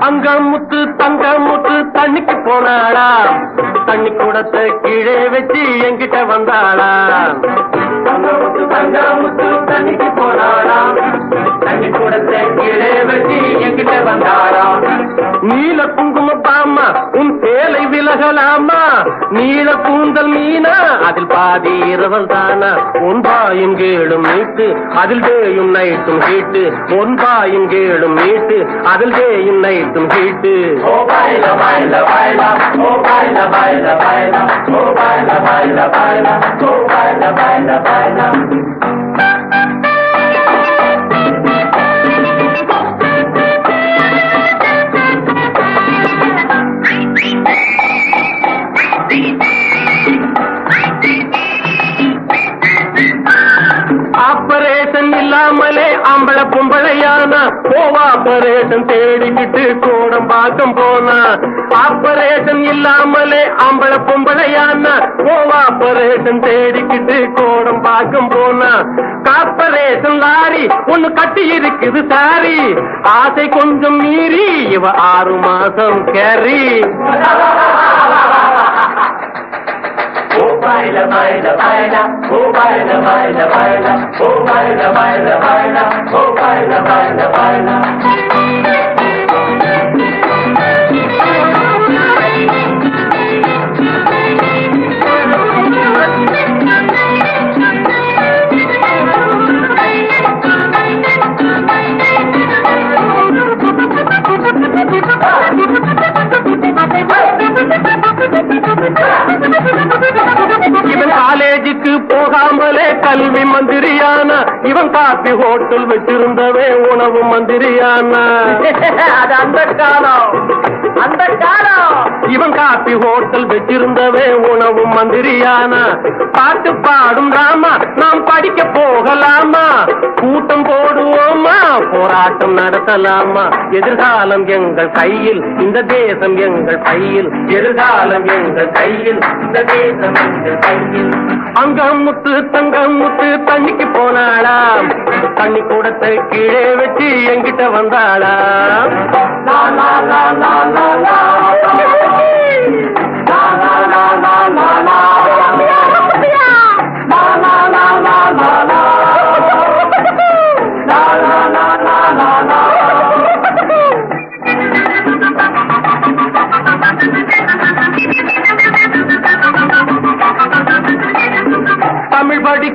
அங்காமுத்து தங்காமுத்து தண்ணிக்கு போனாளா? தண்ணி கூடத்தை கீழே வச்சு எங்கிட்ட வந்தாளா? தங்காமுத்து தங்காமுத்து தண்ணிக்கு போனாளா? தண்ணி கூடத்தை கீழே வச்சு எங்கிட்ட வந்தாளா? நீல குங்குமப்பா உன் பேலை விலகலாமா? நீல கூந்தல் மீனா? அதில் பாதி இரவல் தானா? ஒன்பாயும் கேளும் மீட்டு அதில் தேயும் நைட்டும் ஹீட்டு ஒன்பாயும் கேளும் மீட்டு அதில் தேயும் நைட்டும் கேட்டு. ஓ பாயில இல்லாமலே பொம்பளையானா? போவா ஆபரேஷன் தேடிக்கிட்டு கோடம் பாக்கம் போனா. ஆபரேஷன் இல்லாமலே ஆம்பளை போவா ஆபரேஷன் தேடிக்கிட்டு கோடம் பாக்கம் போனா. கார்பரேஷன் லாரி ஒண்ணு கட்டி இருக்குது சாரி. ஆசை கொஞ்சம் மீறி இவ ஆறு மாசம் carry baila, baila, baila, oh baila, baila, baila, oh baila, baila, baila, पायपाय baila, baila, baila. காலேஜுக்கு போகாமலே கல்வி மந்திரியான. இவன் காப்பி ஹோட்டல் வச்சிருந்தவே உணவு மந்திரியான. அது அந்த காலம். அந்த காலம். இவன் காப்பி ஹோட்டல் வச்சிருந்தவே உணவு மந்திரியான. பாட்டு பாடும் ராமா நாம் படிக்க போகலாமா? கூட்டம் போடுவோமா. போராட்டம் நடத்தலாமா? எதிர்காலம் எங்கள் கையில் இந்த தேசம் எங்கள் கையில் எதிர்காலம் எங்கள் கையில் இந்த தேசம் எங்கள் கையில் அங்கம் முத்து தங்கம் முத்து தண்ணிக்கு போனாளா தண்ணி கூடத்தை கீழே வச்சு எங்கிட்ட வந்தாளா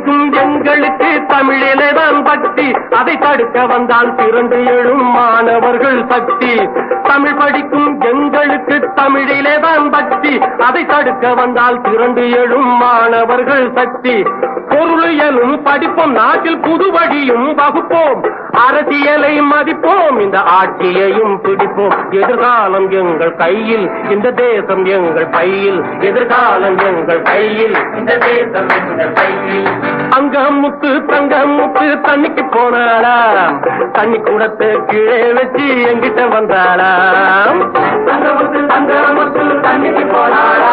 இருக்கும் எங்களுக்கு தமிழிலே தான் பக்தி. அதை தடுக்க வந்தால் திரண்டு எழும் மாணவர்கள் சக்தி தமிழ் படிக்கும் எங்களுக்கு தமிழிலே தான் பக்தி. அதை தடுக்க வந்தால் திரண்டு எழும் மாணவர்கள் சக்தி. பொருளியலும் படிப்போம் நாட்டில் புதுவழியும் வகுப்போம். அரசியலை மதிப்போம் இந்த ஆட்சியையும் பிடிப்போம். எதிர்காலம் எங்கள் கையில் இந்த தேசம் எங்கள் கையில் எதிர்காலம் எங்கள் கையில் இந்த தேசம் எங்கள் கையில் அங்கம் முத்து தங்கம் முத்து தண்ணிக்கு போனாளா தண்ணி கூடத்தை கீழே வச்சு எங்கிட்ட வந்தாளா தங்க முத்து தங்க முத்து தண்ணிக்கு போனாளா